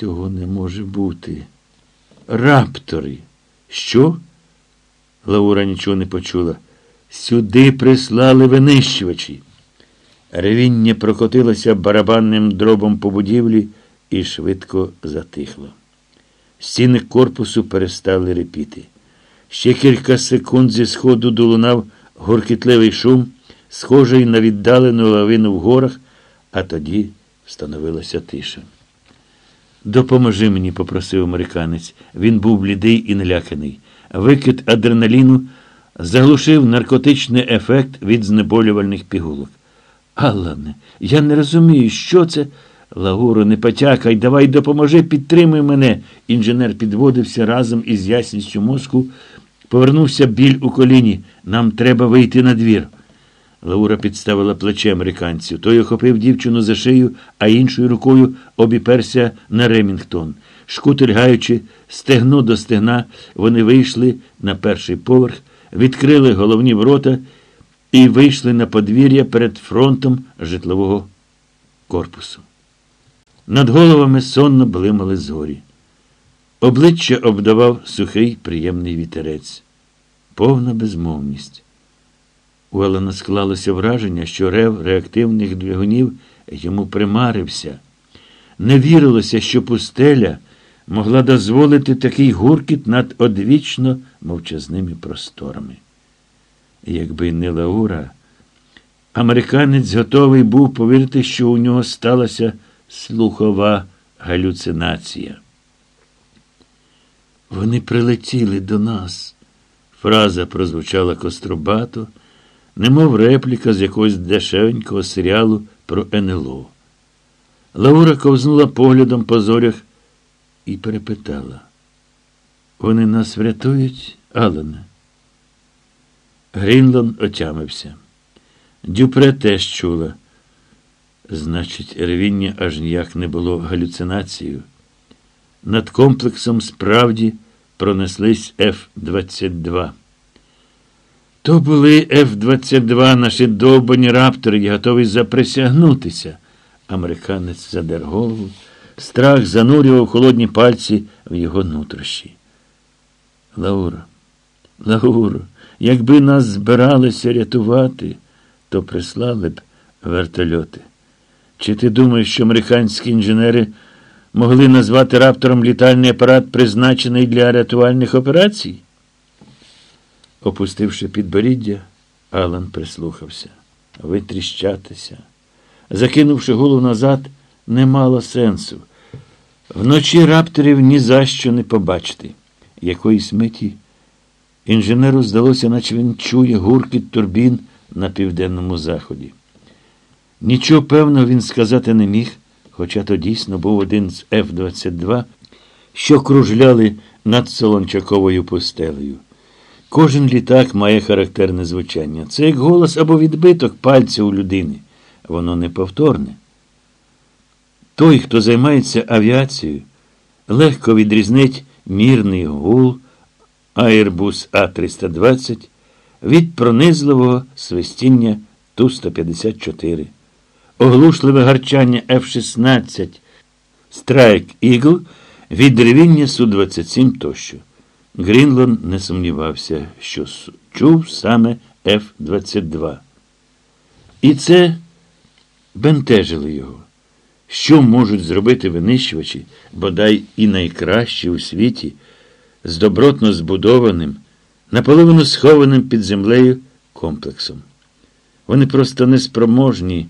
Цього не може бути. Раптори. Що? Лаура нічого не почула. Сюди прислали винищувачі. Ревіння прокотилося барабанним дробом по будівлі і швидко затихло. Стіни корпусу перестали репіти. Ще кілька секунд зі сходу долунав гуркітливий шум, схожий на віддалену лавину в горах, а тоді встановилася тиша. Допоможи мені, попросив американець. Він був блідий і наляканий. Викид адреналіну заглушив наркотичний ефект від знеболювальних пігулок. Аллане, я не розумію, що це. Лагуро, не потякай, давай допоможи, підтримуй мене. Інженер підводився разом із ясністю мозку. Повернувся біль у коліні. Нам треба вийти на двір. Лаура підставила плече американцю. Той охопив дівчину за шию, а іншою рукою обіперся на Ремінгтон. Шкутильгаючи стегно до стегна, вони вийшли на перший поверх, відкрили головні ворота і вийшли на подвір'я перед фронтом житлового корпусу. Над головами сонно блимали зорі. Обличчя обдавав сухий приємний вітерець, повна безмовність. У Елена склалося враження, що рев реактивних двигунів йому примарився. Не вірилося, що пустеля могла дозволити такий гуркіт над одвічно мовчазними просторами. Якби не Лаура, американець готовий був повірити, що у нього сталася слухова галюцинація. Вони прилетіли до нас. Фраза прозвучала кострубато, немов репліка з якогось дешевенького серіалу про НЛО. Лаура ковзнула поглядом по зорях і перепитала. Вони нас врятують, Алане? Грінлон отямився. Дюпре теж чула. Значить, ревіння аж ніяк не було галюцинацією. Над комплексом справді пронеслись Ф-22. То були Ф-22 наші довбані раптори і готові заприсягнутися. Американець задер голову. Страх занурював холодні пальці в його нутрощі. Лаура, Лауро, якби нас збиралися рятувати, то прислали б вертольоти. Чи ти думаєш, що американські інженери могли назвати раптором літальний апарат, призначений для рятувальних операцій? Опустивши підборіддя, Алан прислухався. Витріщатися. Закинувши голову назад, не мало сенсу. Вночі рапторів ні за що не побачити. Якоїсь миті інженеру здалося, наче він чує гуркіт турбін на південному заході. Нічого певного він сказати не міг, хоча то дійсно був один з Ф-22, що кружляли над Солончаковою пустелею. Кожен літак має характерне звучання. Це як голос або відбиток пальця у людини. Воно неповторне. Той, хто займається авіацією, легко відрізнить мірний гул Airbus А320 від пронизливого свистіння Ту-154, оглушливе гарчання F-16 Strike Eagle від ревіння Су-27 тощо. Грінлон не сумнівався, що чув саме Ф-22. І це бентежило його. Що можуть зробити винищувачі, бодай і найкращі у світі, з добротно збудованим, наполовину схованим під землею комплексом? Вони просто неспроможні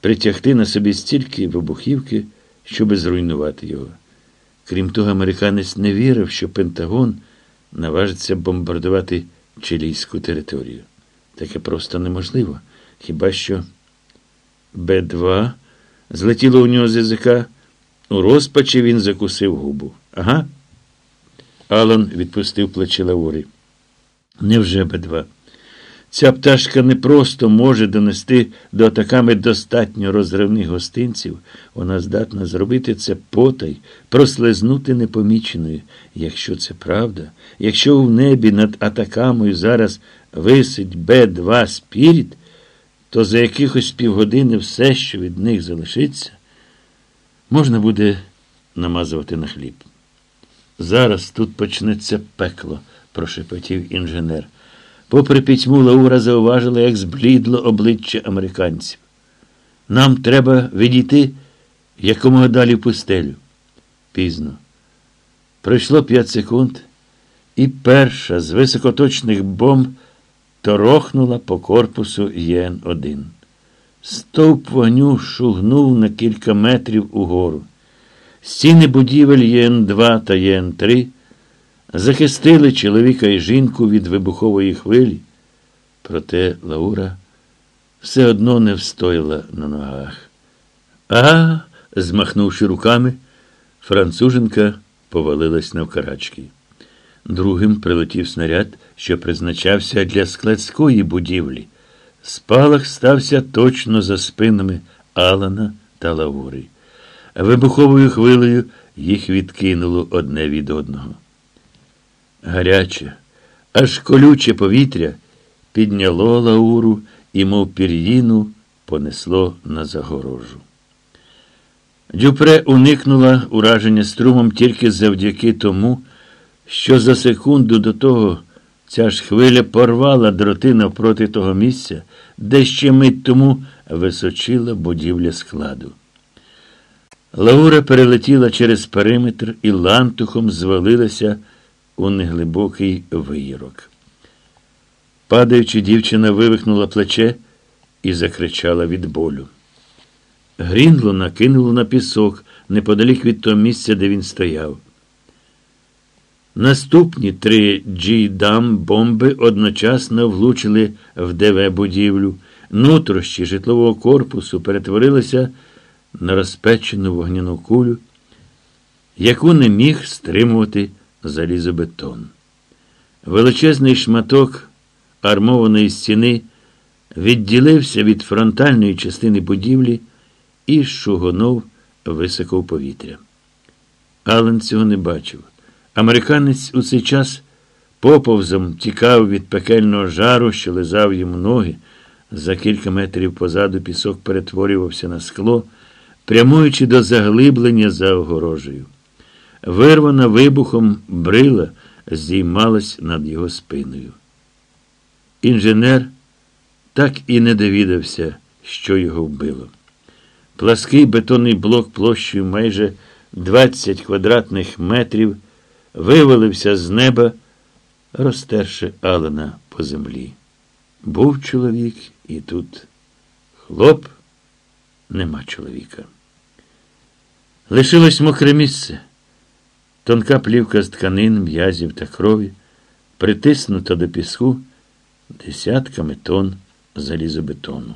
притягти на собі стільки вибухівки, щоби зруйнувати його. Крім того, американець не вірив, що Пентагон наважиться бомбардувати чилійську територію. Таке просто неможливо. Хіба що Б2 злетіло у нього з язика, у розпачі він закусив губу. Ага. Алан відпустив плечі Лаурі. Невже Б2? Ця пташка не просто може донести до атаками достатньо розривних гостинців, вона здатна зробити це потай, прослизнути непоміченою. Якщо це правда, якщо в небі над атакамою зараз висить B-2 Spirit, то за якихось півгодини все, що від них залишиться, можна буде намазувати на хліб. Зараз тут почнеться пекло, прошепотів інженер. Попри пітьму, Лаура зауважила, як зблідло обличчя американців. Нам треба відійти якомога далі в пустелю. Пізно. Пройшло п'ять секунд, і перша з високоточних бомб торохнула по корпусу ЄН-1. Стовп вогню шугнув на кілька метрів угору. Стіни будівель ЄН-2 та ЄН-3 захистили чоловіка і жінку від вибухової хвилі, проте Лаура все одно не встояла на ногах. А, змахнувши руками, француженка повалилась навкарачки. Другим прилетів снаряд, що призначався для складської будівлі. Спалах стався точно за спинами Алана та Лаури. Вибуховою хвилею їх відкинуло одне від одного. Гаряче, аж колюче повітря підняло Лауру і, мов пір'їну, понесло на загорожу. Дюпре уникнула ураження струмом тільки завдяки тому, що за секунду до того ця ж хвиля порвала дроти навпроти того місця, де ще мить тому височила будівля складу. Лаура перелетіла через периметр і лантухом звалилася у неглибокий виїрок. Падаючи, дівчина вивихнула плече і закричала від болю. Грінло накинуло на пісок неподалік від того місця, де він стояв. Наступні три джі-дам бомби одночасно влучили в ДВ будівлю. Нутрощі житлового корпусу перетворилися на розпечену вогняну кулю, яку не міг стримувати залізобетон. Величезний шматок армованої стіни відділився від фронтальної частини будівлі і шугонув високо в повітря. Ален цього не бачив. Американець у цей час поповзом тікав від пекельного жару, що лизав йому ноги. За кілька метрів позаду пісок перетворювався на скло, прямуючи до заглиблення за огорожею. Вирвана вибухом брила здіймалась над його спиною. Інженер так і не довідався, що його вбило. Плаский бетонний блок площею майже 20 квадратних метрів вивалився з неба, розтерши Алена по землі. Був чоловік і тут. Хлоп, нема чоловіка. Лишилось мокре місце. Тонка плівка з тканин, м'язів та крові, притиснута до піску десятками тонн залізобетону.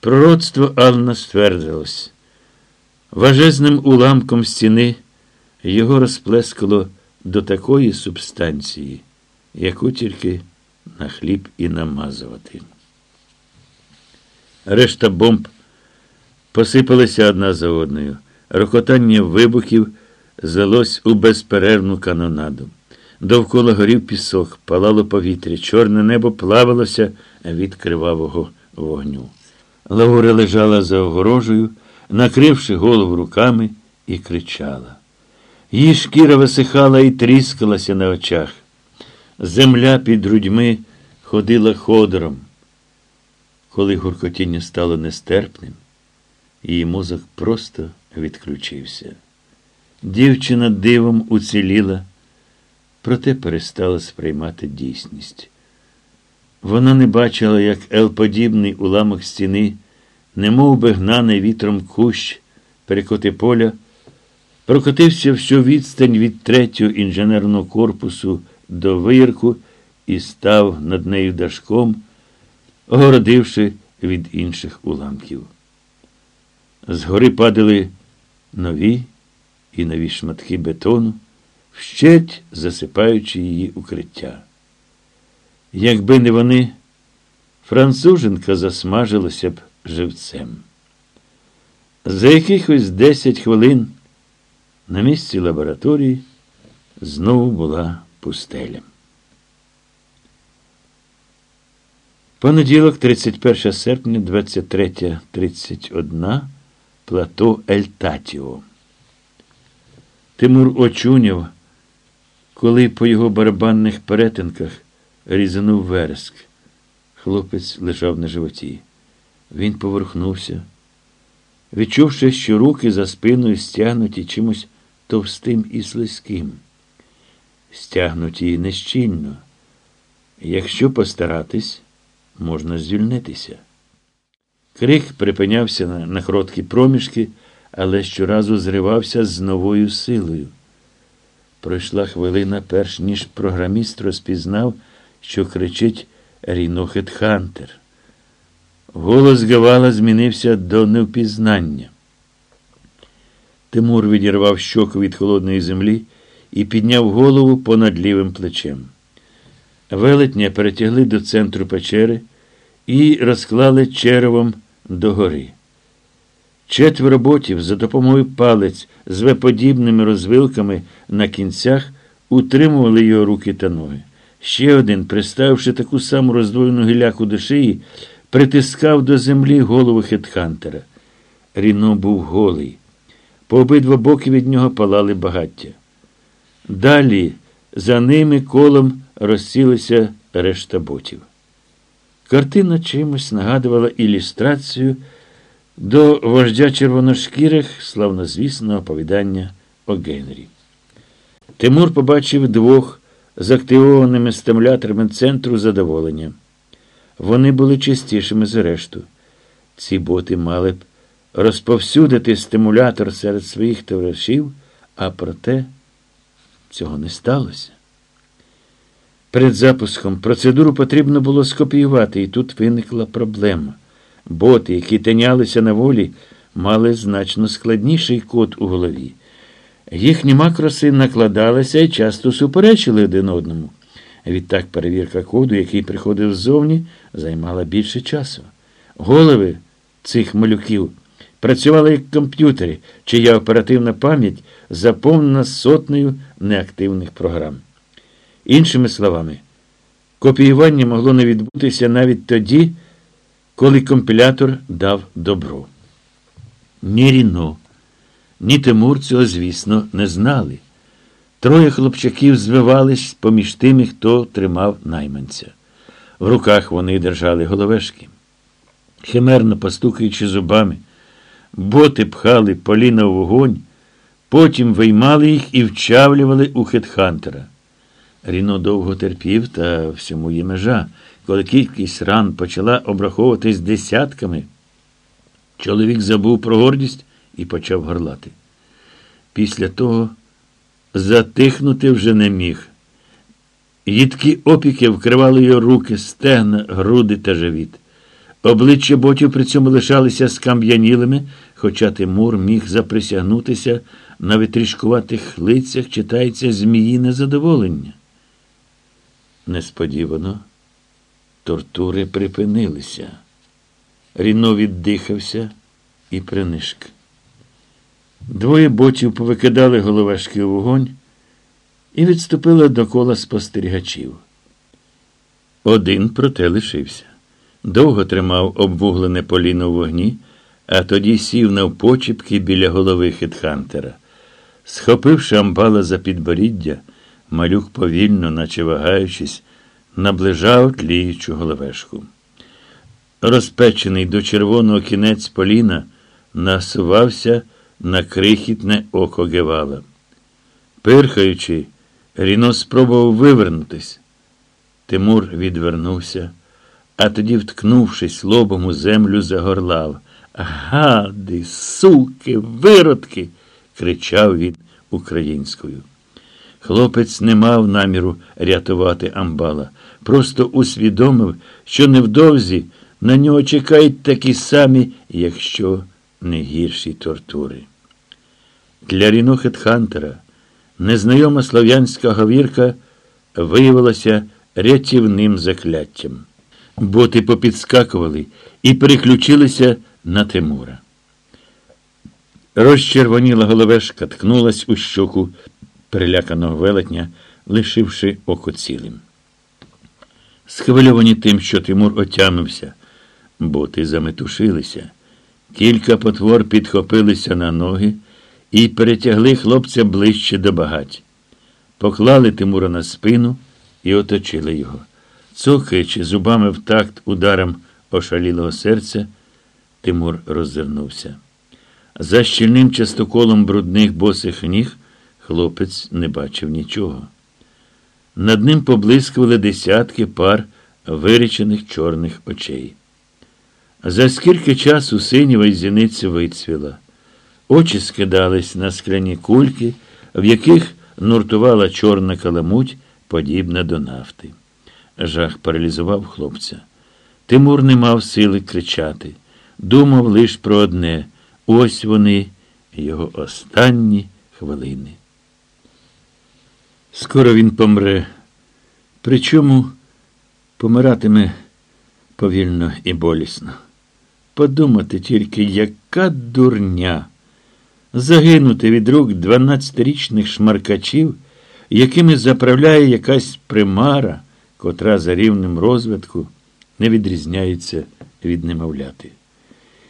Пророцтво Ална ствердилось. Важезним уламком стіни його розплескало до такої субстанції, яку тільки на хліб і намазувати. Решта бомб посипалися одна за одною. Рокотання вибухів залось у безперервну канонаду. Довкола горів пісок, палало повітря, чорне небо плавалося від кривавого вогню. Лаура лежала за огорожею, накривши голову руками, і кричала. Її шкіра висихала і тріскалася на очах. Земля під грудьми ходила ходором. Коли гуркотіння стало нестерпним, її мозок просто відключився. Дівчина дивом уціліла, проте перестала сприймати дійсність. Вона не бачила, як елподібний уламок стіни, немов би гнаний вітром кущ, перекоти поля, прокотився всю відстань від третього інженерного корпусу до вирку і став над нею дашком, огородивши від інших уламків. Згори падали нові і нові шматки бетону, вщеть засипаючи її укриття. Якби не вони, француженка засмажилася б живцем. За якихось десять хвилин на місці лабораторії знову була пустеля. Понеділок, 31 серпня, 23.31, плато Ельтатіо. Тимур очуняв, коли по його барабанних перетинках різанув вереск. Хлопець лежав на животі. Він поверхнувся, відчувши, що руки за спиною стягнуті чимось товстим і слизьким. Стягнуті нещільно. Якщо постаратись, можна звільнитися. Крик припинявся на, на короткі проміжки, але щоразу зривався з новою силою. Пройшла хвилина, перш ніж програміст розпізнав, що кричить Рінохет Хантер. Голос Гавала змінився до невпізнання. Тимур відірвав щоку від холодної землі і підняв голову понад лівим плечем. Велетня перетягли до центру печери і розклали черевом догори. Четверо ботів за допомогою палець з веподібними розвилками на кінцях утримували його руки та ноги. Ще один, приставивши таку саму роздвоєну гіляку до шиї, притискав до землі голову хетхантера. Ріно був голий. По обидва боки від нього палали багаття. Далі за ними колом розсілися решта ботів. Картина чимось нагадувала ілюстрацію до вождя червоношкірих славнозвісного оповідання о Генрі. Тимур побачив двох з активованими стимуляторами центру задоволення. Вони були чистішими за решту. Ці боти мали б розповсюдити стимулятор серед своїх товаришів, а проте цього не сталося. Перед запуском процедуру потрібно було скопіювати, і тут виникла проблема. Боти, які тинялися на волі, мали значно складніший код у голові. Їхні макроси накладалися і часто суперечили один одному. Відтак перевірка коду, який приходив ззовні, займала більше часу. Голови цих малюків працювали як комп'ютери, чия оперативна пам'ять заповнена сотнею неактивних програм. Іншими словами, копіювання могло не відбутися навіть тоді, коли компілятор дав добро. Ні Ріно, ні Тимур цього, звісно, не знали. Троє хлопчаків звивались поміж тими, хто тримав найманця. В руках вони держали головешки. Химерно постукаючи зубами, боти пхали поліна в вогонь, потім виймали їх і вчавлювали у хетхантера. Ріно довго терпів, та всьому є межа. Коли кількість ран почала обраховуватись десятками, чоловік забув про гордість і почав горлати. Після того затихнути вже не міг. Їдкі опіки вкривали його руки, стегна, груди та живіт. Обличчя ботів при цьому лишалися скам'янілими, хоча Тимур міг заприсягнутися на витрішкуватих лицях читається зміїне задоволення. Несподівано тортури припинилися. Ріно віддихався і принишк. Двоє ботів повикидали головешки у вогонь і відступили до кола спостерігачів. Один, проте, лишився. Довго тримав обвуглене поліно в вогні, а тоді сів навпочіпки біля голови хитхантера. Схопивши амбала за підборіддя, малюк повільно, наче вагаючись, наближав тліючу головешку. Розпечений до червоного кінець поліна насувався на крихітне око Гевала. Пирхаючи, Ріно спробував вивернутись. Тимур відвернувся, а тоді, вткнувшись лобом у землю, загорлав. Гади, суки, виродки. кричав він українською. Хлопець не мав наміру рятувати амбала, просто усвідомив, що невдовзі на нього чекають такі самі, якщо не гірші тортури. Для Ріно Хетхантера незнайома слов'янська говірка виявилася рятівним закляттям. Боти попідскакували і переключилися на Тимура. Розчервоніла головешка, ткнулась у щоку переляканого велетня, лишивши око цілим. Схвильовані тим, що Тимур отямився, боти заметушилися. Кілька потвор підхопилися на ноги і перетягли хлопця ближче до багать. Поклали Тимура на спину і оточили його. Цокаючи зубами в такт ударом ошалілого серця, Тимур роззирнувся. За щільним частоколом брудних босих ніг хлопець не бачив нічого. Над ним поблискували десятки пар вирічених чорних очей. За скільки часу синіва й зіниця вицвіла. Очі скидались на скляні кульки, в яких нуртувала чорна каламуть, подібна до нафти. Жах паралізував хлопця. Тимур не мав сили кричати. Думав лиш про одне ось вони, його останні хвилини. Скоро він помре, причому помиратиме повільно і болісно. Подумати тільки, яка дурня загинути від рук дванадцятирічних шмаркачів, якими заправляє якась примара, котра за рівнем розвитку не відрізняється від немовляти.